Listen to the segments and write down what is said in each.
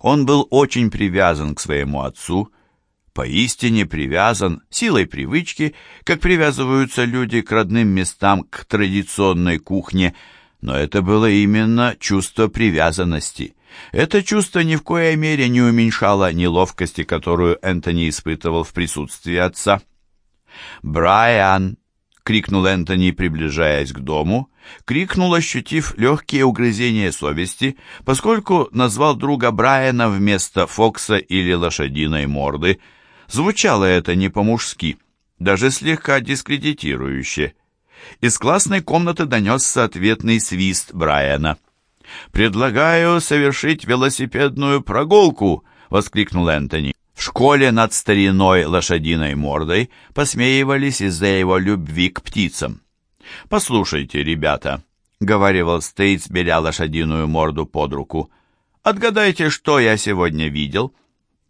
Он был очень привязан к своему отцу, поистине привязан силой привычки, как привязываются люди к родным местам, к традиционной кухне, но это было именно чувство привязанности. Это чувство ни в коей мере не уменьшало неловкости, которую Энтони испытывал в присутствии отца. «Брайан!» — крикнул Энтони, приближаясь к дому, крикнул, ощутив легкие угрызения совести, поскольку назвал друга Брайана вместо Фокса или лошадиной морды. Звучало это не по-мужски, даже слегка дискредитирующе. Из классной комнаты донесся ответный свист Брайана. «Предлагаю совершить велосипедную прогулку!» — воскликнул Энтони. Школе над стариной лошадиной мордой посмеивались из-за его любви к птицам. «Послушайте, ребята», — говорил Стейтс, беря лошадиную морду под руку, «отгадайте, что я сегодня видел?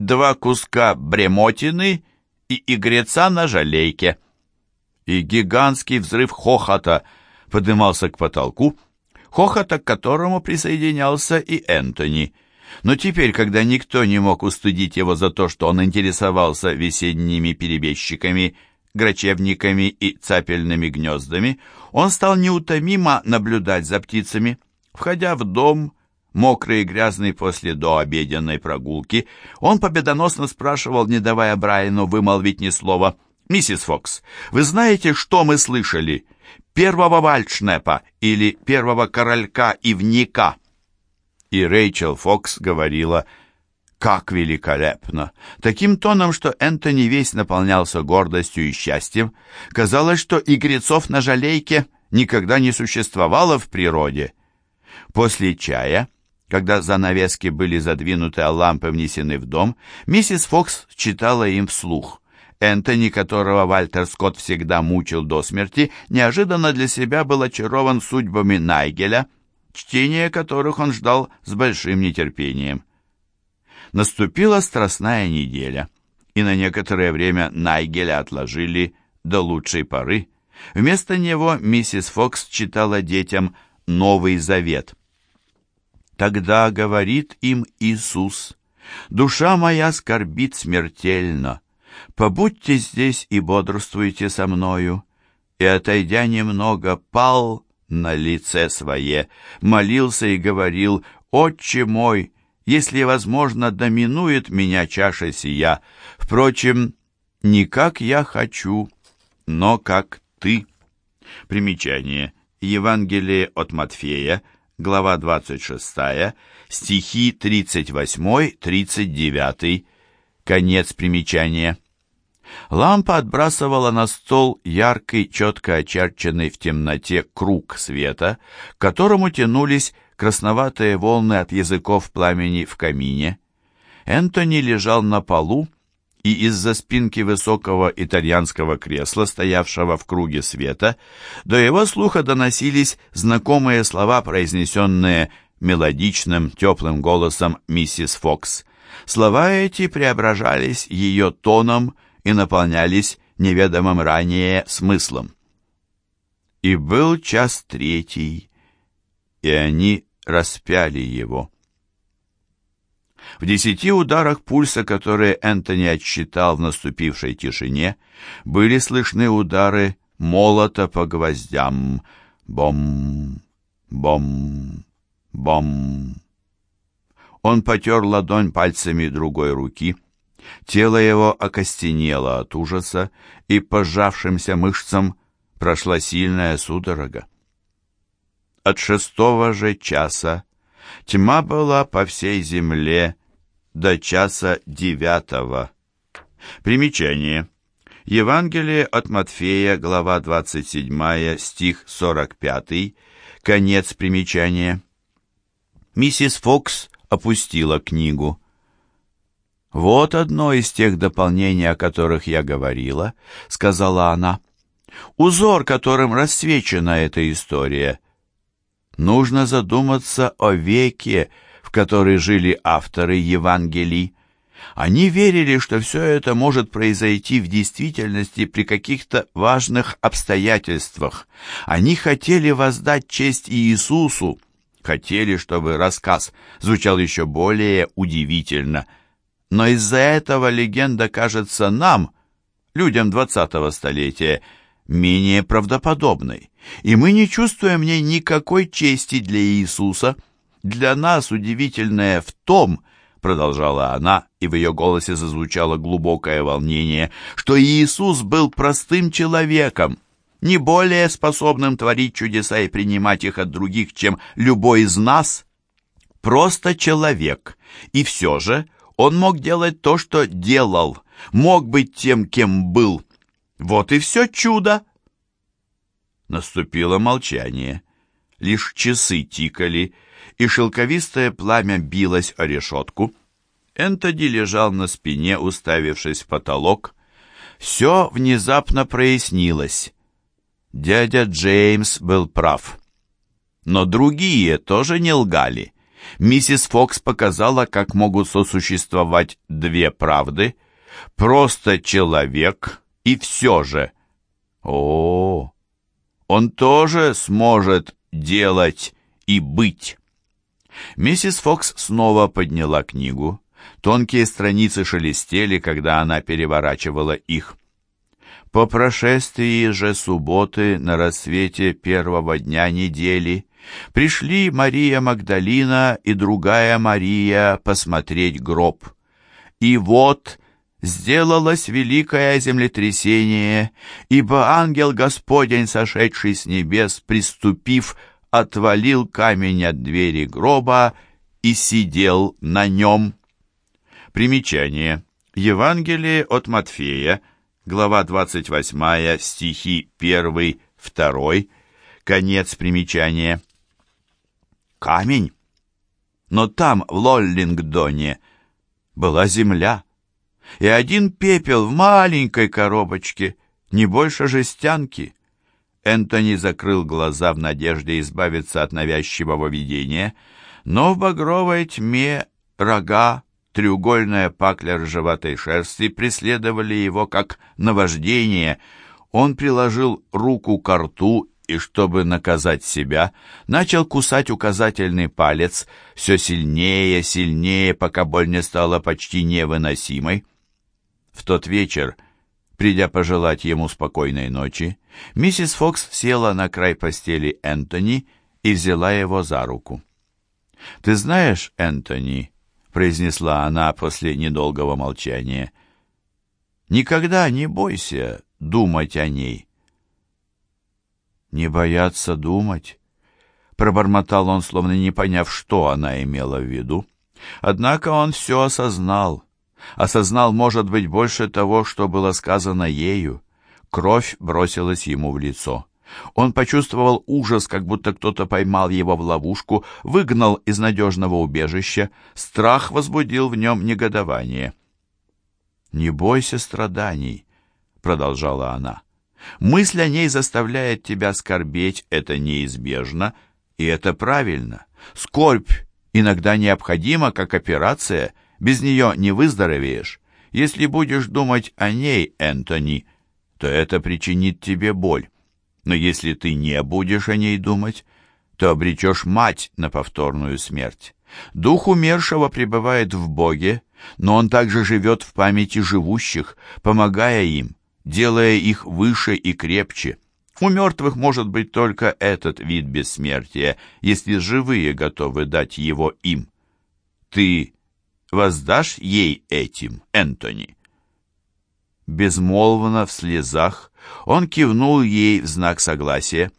Два куска бремотины и игреца на жалейке». И гигантский взрыв хохота подымался к потолку, хохота к которому присоединялся и Энтони. Но теперь, когда никто не мог устыдить его за то, что он интересовался весенними перебежчиками грачевниками и цапельными гнездами, он стал неутомимо наблюдать за птицами. Входя в дом, мокрый и грязный после дообеденной прогулки, он победоносно спрашивал, не давая Брайану вымолвить ни слова, «Миссис Фокс, вы знаете, что мы слышали? Первого вальшнепа или первого королька ивника?» И Рэйчел Фокс говорила, как великолепно! Таким тоном, что Энтони весь наполнялся гордостью и счастьем. Казалось, что игрецов на жалейке никогда не существовало в природе. После чая, когда занавески были задвинуты, а лампы внесены в дом, миссис Фокс читала им вслух. Энтони, которого Вальтер Скотт всегда мучил до смерти, неожиданно для себя был очарован судьбами Найгеля, чтение которых он ждал с большим нетерпением. Наступила страстная неделя, и на некоторое время Найгеля отложили до лучшей поры. Вместо него миссис Фокс читала детям Новый Завет. Тогда говорит им Иисус, «Душа моя скорбит смертельно. Побудьте здесь и бодрствуйте со мною». И, отойдя немного, пал на лице свое, молился и говорил, «Отче мой, если, возможно, доминует меня чаша сия. Впрочем, не как я хочу, но как ты. Примечание. Евангелие от Матфея, глава 26, стихи 38-39, конец примечания. Лампа отбрасывала на стол яркий, четко очерченный в темноте круг света, к которому тянулись красноватые волны от языков пламени в камине. Энтони лежал на полу, и из-за спинки высокого итальянского кресла, стоявшего в круге света, до его слуха доносились знакомые слова, произнесенные мелодичным, теплым голосом миссис Фокс. Слова эти преображались ее тоном и наполнялись неведомым ранее смыслом. И был час третий, и они распяли его. В десяти ударах пульса, которые Энтони отсчитал в наступившей тишине, были слышны удары молота по гвоздям. Бом, бом, бом. Он потер ладонь пальцами другой руки. Тело его окостенело от ужаса, и по сжавшимся мышцам прошла сильная судорога. От шестого же часа тьма была по всей земле до часа девятого. Примечание. Евангелие от Матфея, глава 27, стих 45, конец примечания. Миссис Фокс опустила книгу. «Вот одно из тех дополнений, о которых я говорила», — сказала она. «Узор, которым рассвечена эта история, нужно задуматься о веке, в который жили авторы Евангелий. Они верили, что все это может произойти в действительности при каких-то важных обстоятельствах. Они хотели воздать честь Иисусу, хотели, чтобы рассказ звучал еще более удивительно. Но из-за этого легенда кажется нам, людям двадцатого столетия, менее правдоподобной, и мы не чувствуем в ней никакой чести для Иисуса. Для нас удивительное в том, продолжала она, и в ее голосе зазвучало глубокое волнение, что Иисус был простым человеком, не более способным творить чудеса и принимать их от других, чем любой из нас. Просто человек, и все же он мог делать то, что делал, мог быть тем, кем был. Вот и все чудо. Наступило молчание. Лишь часы тикали, и шелковистое пламя билось о решетку. Энтони лежал на спине, уставившись в потолок. Все внезапно прояснилось. Дядя Джеймс был прав. Но другие тоже не лгали. Миссис Фокс показала, как могут сосуществовать две правды. Просто человек и все же. О, он тоже сможет делать и быть. Миссис Фокс снова подняла книгу. Тонкие страницы шелестели, когда она переворачивала их. По прошествии же субботы на рассвете первого дня недели пришли Мария Магдалина и другая Мария посмотреть гроб. И вот сделалось великое землетрясение, ибо ангел Господень, сошедший с небес, приступив, отвалил камень от двери гроба и сидел на нем. Примечание. Евангелие от Матфея, глава 28, стихи 1, 2, конец примечания. Камень? Но там, в Лоллингдоне, была земля и один пепел в маленькой коробочке, не больше жестянки. Энтони закрыл глаза в надежде избавиться от навязчивого видения, но в багровой тьме рога, треугольная пакля ржеватой шерсти преследовали его как наваждение. Он приложил руку к рту и, чтобы наказать себя, начал кусать указательный палец все сильнее, сильнее, пока боль не стала почти невыносимой. В тот вечер, придя пожелать ему спокойной ночи, миссис Фокс села на край постели Энтони и взяла его за руку. «Ты знаешь, Энтони», — произнесла она после недолгого молчания, — «никогда не бойся думать о ней». «Не бояться думать?» — пробормотал он, словно не поняв, что она имела в виду. Однако он все осознал — осознал, может быть, больше того, что было сказано ею. Кровь бросилась ему в лицо. Он почувствовал ужас, как будто кто-то поймал его в ловушку, выгнал из надежного убежища. Страх возбудил в нем негодование. «Не бойся страданий», — продолжала она. «Мысль о ней заставляет тебя скорбеть, это неизбежно, и это правильно. Скорбь иногда необходима, как операция — без нее не выздоровеешь. Если будешь думать о ней, Энтони, то это причинит тебе боль. Но если ты не будешь о ней думать, то обречешь мать на повторную смерть. Дух умершего пребывает в Боге, но он также живет в памяти живущих, помогая им, делая их выше и крепче. У мертвых может быть только этот вид бессмертия, если живые готовы дать его им. Ты воздашь ей этим, Энтони?» Безмолвно в слезах он кивнул ей в знак согласия.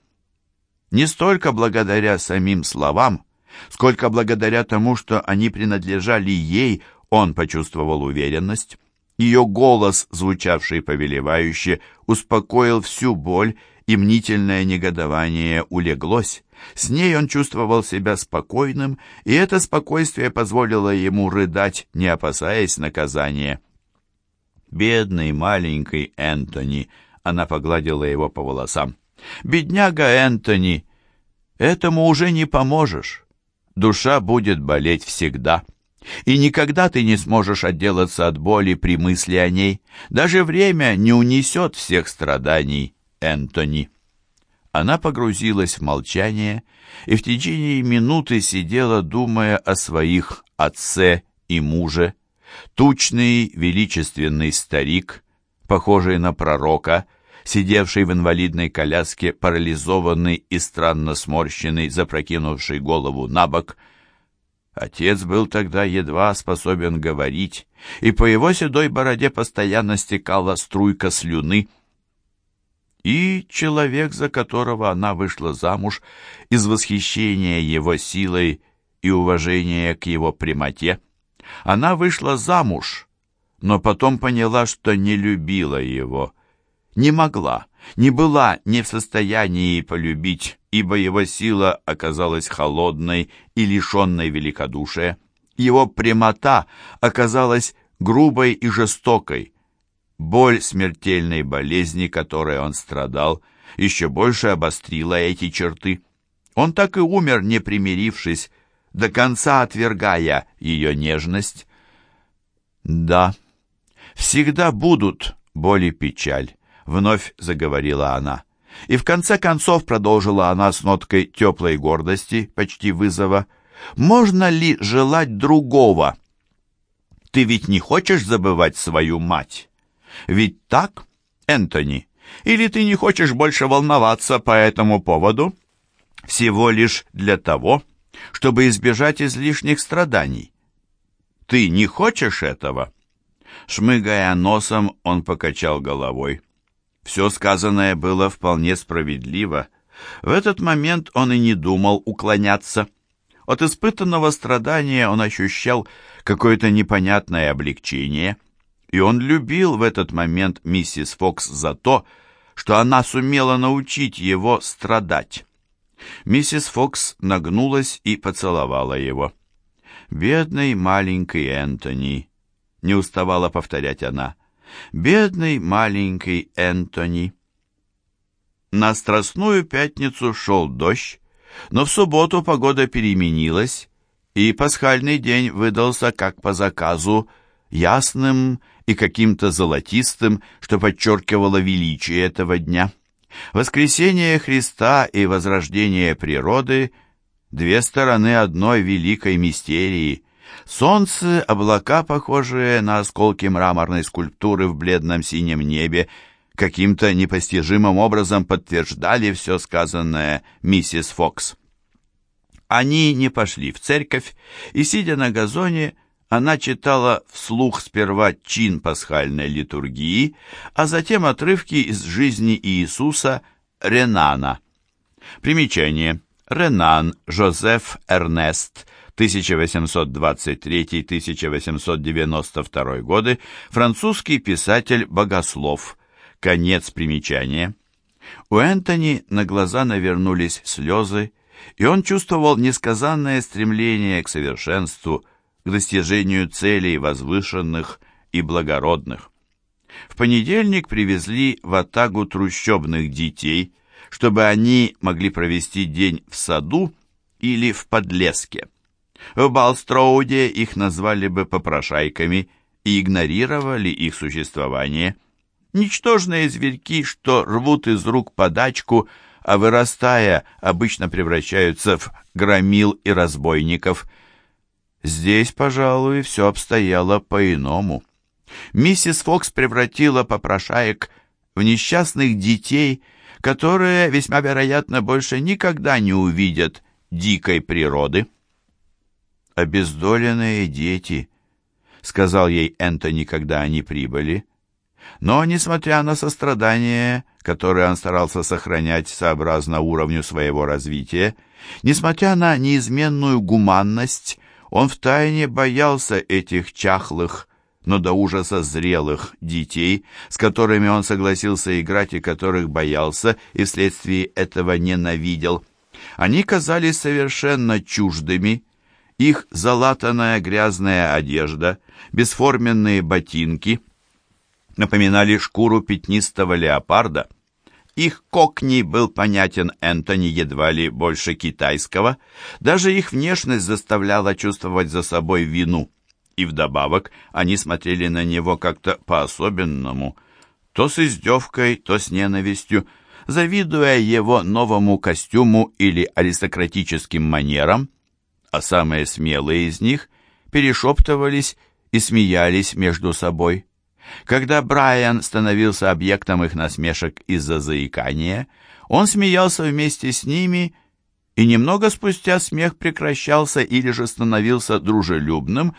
Не столько благодаря самим словам, сколько благодаря тому, что они принадлежали ей, он почувствовал уверенность. Ее голос, звучавший повелевающе, успокоил всю боль, и мнительное негодование улеглось. С ней он чувствовал себя спокойным, и это спокойствие позволило ему рыдать, не опасаясь наказания. «Бедный маленький Энтони!» — она погладила его по волосам. «Бедняга Энтони! Этому уже не поможешь. Душа будет болеть всегда. И никогда ты не сможешь отделаться от боли при мысли о ней. Даже время не унесет всех страданий, Энтони». Она погрузилась в молчание и в течение минуты сидела, думая о своих отце и муже. Тучный, величественный старик, похожий на пророка, сидевший в инвалидной коляске, парализованный и странно сморщенный, запрокинувший голову на бок. Отец был тогда едва способен говорить, и по его седой бороде постоянно стекала струйка слюны. И человек, за которого она вышла замуж, из восхищения его силой и уважения к его прямоте, она вышла замуж, но потом поняла, что не любила его, не могла, не была не в состоянии полюбить, ибо его сила оказалась холодной и лишенной великодушия. Его прямота оказалась грубой и жестокой. Боль смертельной болезни, которой он страдал, еще больше обострила эти черты. Он так и умер, не примирившись, до конца отвергая ее нежность. «Да, всегда будут боль и печаль», — вновь заговорила она. И в конце концов продолжила она с ноткой теплой гордости, почти вызова. «Можно ли желать другого? Ты ведь не хочешь забывать свою мать? Ведь так, Энтони? Или ты не хочешь больше волноваться по этому поводу? Всего лишь для того, чтобы избежать излишних страданий. Ты не хочешь этого?» Шмыгая носом, он покачал головой. Все сказанное было вполне справедливо. В этот момент он и не думал уклоняться. От испытанного страдания он ощущал какое-то непонятное облегчение, и он любил в этот момент миссис Фокс за то, что она сумела научить его страдать. Миссис Фокс нагнулась и поцеловала его. «Бедный маленький Энтони», — не уставала повторять она, — «бедный маленький Энтони». На Страстную Пятницу шел дождь, но в субботу погода переменилась, и пасхальный день выдался, как по заказу, ясным и каким-то золотистым, что подчеркивало величие этого дня. Воскресение Христа и возрождение природы — две стороны одной великой мистерии. Солнце, облака, похожие на осколки мраморной скульптуры в бледном синем небе, каким-то непостижимым образом подтверждали все сказанное миссис Фокс. Они не пошли в церковь, и, сидя на газоне, она читала вслух сперва чин пасхальной литургии, а затем отрывки из жизни Иисуса Ренана. Примечание. Ренан Жозеф Эрнест, 1823-1892 годы, французский писатель-богослов. Конец примечания. У Энтони на глаза навернулись слезы, и он чувствовал несказанное стремление к совершенству, к достижению целей возвышенных и благородных. В понедельник привезли в Атагу трущобных детей, чтобы они могли провести день в саду или в подлеске. В Балстроуде их назвали бы попрошайками и игнорировали их существование. Ничтожные зверьки, что рвут из рук подачку, а вырастая, обычно превращаются в громил и разбойников – Здесь, пожалуй, все обстояло по-иному. Миссис Фокс превратила попрошаек в несчастных детей, которые, весьма вероятно, больше никогда не увидят дикой природы. «Обездоленные дети», — сказал ей Энтони, когда они прибыли. Но, несмотря на сострадание, которое он старался сохранять сообразно уровню своего развития, несмотря на неизменную гуманность, он втайне боялся этих чахлых, но до ужаса зрелых детей, с которыми он согласился играть и которых боялся и вследствие этого ненавидел. Они казались совершенно чуждыми. Их залатанная грязная одежда, бесформенные ботинки напоминали шкуру пятнистого леопарда — их кокни был понятен Энтони едва ли больше китайского. Даже их внешность заставляла чувствовать за собой вину. И вдобавок они смотрели на него как-то по-особенному. То с издевкой, то с ненавистью. завидуя его новому костюму или аристократическим манерам, а самые смелые из них перешептывались и смеялись между собой. Когда Брайан становился объектом их насмешек из-за заикания, он смеялся вместе с ними, и немного спустя смех прекращался или же становился дружелюбным,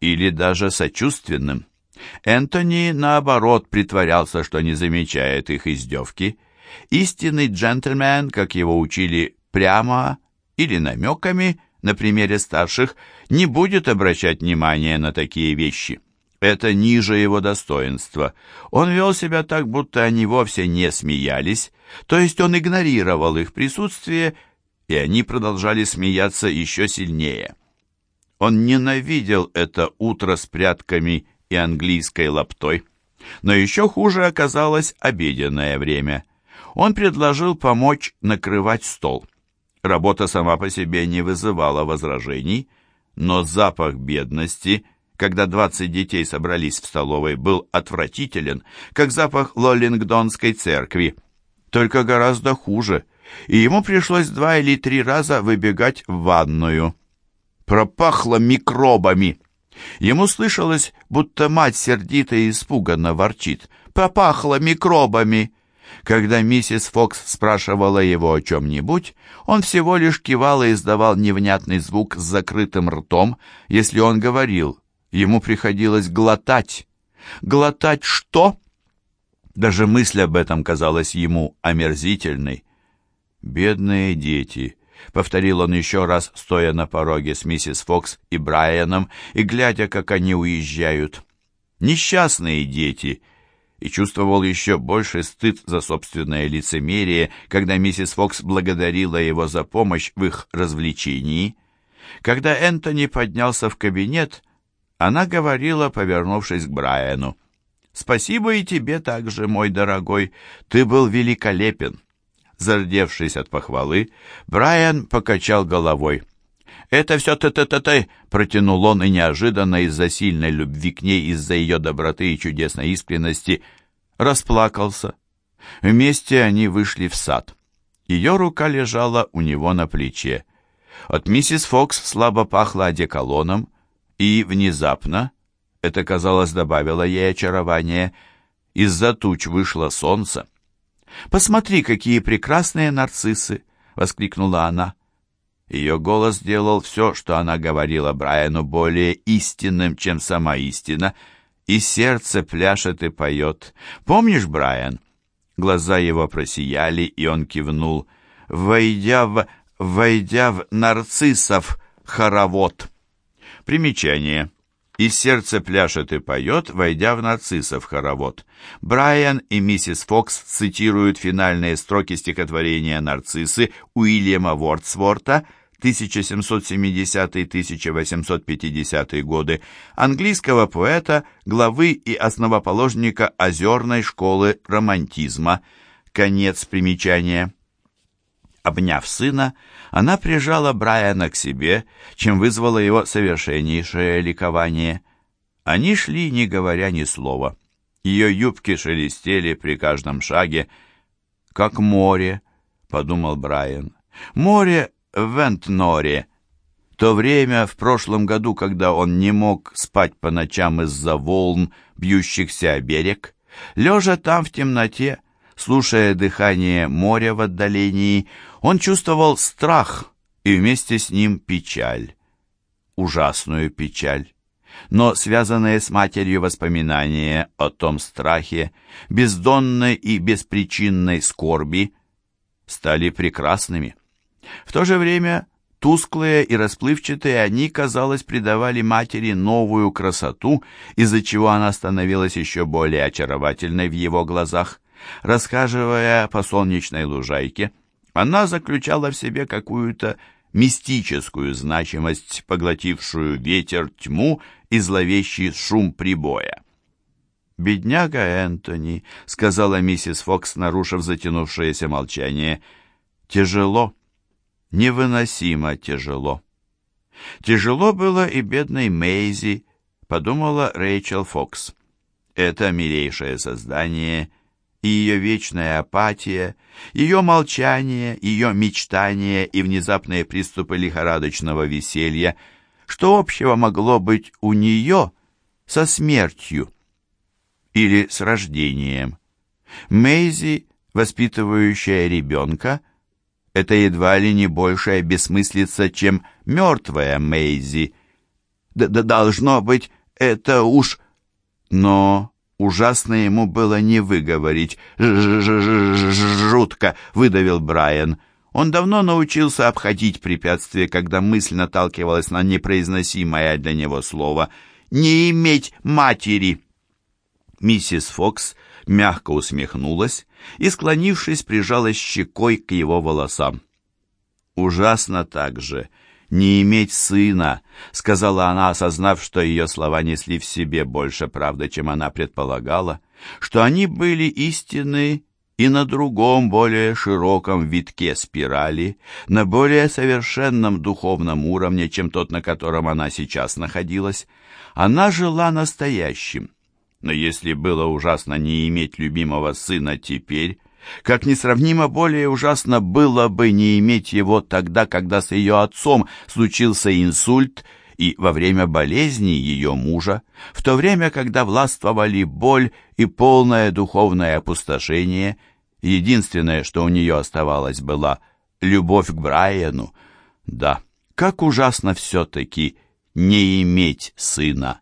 или даже сочувственным. Энтони, наоборот, притворялся, что не замечает их издевки. Истинный джентльмен, как его учили прямо или намеками, на примере старших, не будет обращать внимания на такие вещи. Это ниже его достоинства. Он вел себя так, будто они вовсе не смеялись, то есть он игнорировал их присутствие, и они продолжали смеяться еще сильнее. Он ненавидел это утро с прятками и английской лаптой. Но еще хуже оказалось обеденное время. Он предложил помочь накрывать стол. Работа сама по себе не вызывала возражений, но запах бедности, когда двадцать детей собрались в столовой, был отвратителен, как запах Лоллингдонской церкви, только гораздо хуже, и ему пришлось два или три раза выбегать в ванную. Пропахло микробами. Ему слышалось, будто мать сердито и испуганно ворчит. «Попахло микробами!» Когда миссис Фокс спрашивала его о чем-нибудь, он всего лишь кивал и издавал невнятный звук с закрытым ртом. Если он говорил, ему приходилось глотать. Глотать что? Даже мысль об этом казалась ему омерзительной. «Бедные дети!» — повторил он еще раз, стоя на пороге с миссис Фокс и Брайаном и глядя, как они уезжают. «Несчастные дети!» И чувствовал еще больше стыд за собственное лицемерие, когда миссис Фокс благодарила его за помощь в их развлечении. Когда Энтони поднялся в кабинет, она говорила, повернувшись к Брайану, «Спасибо и тебе также, мой дорогой, ты был великолепен». Зардевшись от похвалы, Брайан покачал головой. «Это все ты-ты-ты-ты!» — протянул он, и неожиданно из-за сильной любви к ней, из-за ее доброты и чудесной искренности, расплакался. Вместе они вышли в сад. Ее рука лежала у него на плече. От миссис Фокс слабо пахло одеколоном, и внезапно, это, казалось, добавило ей очарование, из-за туч вышло солнце. «Посмотри, какие прекрасные нарциссы!» — воскликнула она. Ее голос делал все, что она говорила Брайану, более истинным, чем сама истина, и сердце пляшет и поет. «Помнишь, Брайан?» Глаза его просияли, и он кивнул. «Войдя в... войдя в нарциссов хоровод». Примечание. И сердце пляшет и поет, войдя в нарциссов хоровод. Брайан и миссис Фокс цитируют финальные строки стихотворения «Нарциссы» Уильяма Вордсворта 1770-1850 годы, английского поэта, главы и основоположника озерной школы романтизма. Конец примечания. Обняв сына, она прижала Брайана к себе, чем вызвало его совершеннейшее ликование. Они шли, не говоря ни слова. Ее юбки шелестели при каждом шаге. «Как море», — подумал Брайан. «Море в Вентноре». То время в прошлом году, когда он не мог спать по ночам из-за волн, бьющихся о берег, лежа там в темноте, слушая дыхание моря в отдалении, он чувствовал страх и вместе с ним печаль, ужасную печаль. Но связанные с матерью воспоминания о том страхе, бездонной и беспричинной скорби, стали прекрасными. В то же время тусклые и расплывчатые они, казалось, придавали матери новую красоту, из-за чего она становилась еще более очаровательной в его глазах. Расхаживая по солнечной лужайке, она заключала в себе какую-то мистическую значимость, поглотившую ветер, тьму и зловещий шум прибоя. «Бедняга Энтони», — сказала миссис Фокс, нарушив затянувшееся молчание, — «тяжело, невыносимо тяжело». «Тяжело было и бедной Мейзи», — подумала Рэйчел Фокс. «Это милейшее создание и ее вечная апатия, ее молчание, ее мечтания и внезапные приступы лихорадочного веселья, что общего могло быть у нее со смертью или с рождением. Мэйзи, воспитывающая ребенка, это едва ли не большая бессмыслица, чем мертвая Мэйзи. Да, да должно быть, это уж... Но ужасно ему было не выговорить. -ж «Жутко!» — выдавил Брайан. Он давно научился обходить препятствия, когда мысль наталкивалась на непроизносимое для него слово «не иметь матери». Миссис Фокс мягко усмехнулась и, склонившись, прижалась щекой к его волосам. «Ужасно также не иметь сына», — сказала она, осознав, что ее слова несли в себе больше правды, чем она предполагала, что они были истинны и на другом, более широком витке спирали, на более совершенном духовном уровне, чем тот, на котором она сейчас находилась. Она жила настоящим, но если было ужасно не иметь любимого сына теперь, как несравнимо более ужасно было бы не иметь его тогда, когда с ее отцом случился инсульт и во время болезни ее мужа, в то время, когда властвовали боль и полное духовное опустошение, единственное, что у нее оставалось, была любовь к Брайану. Да, как ужасно все-таки не иметь сына.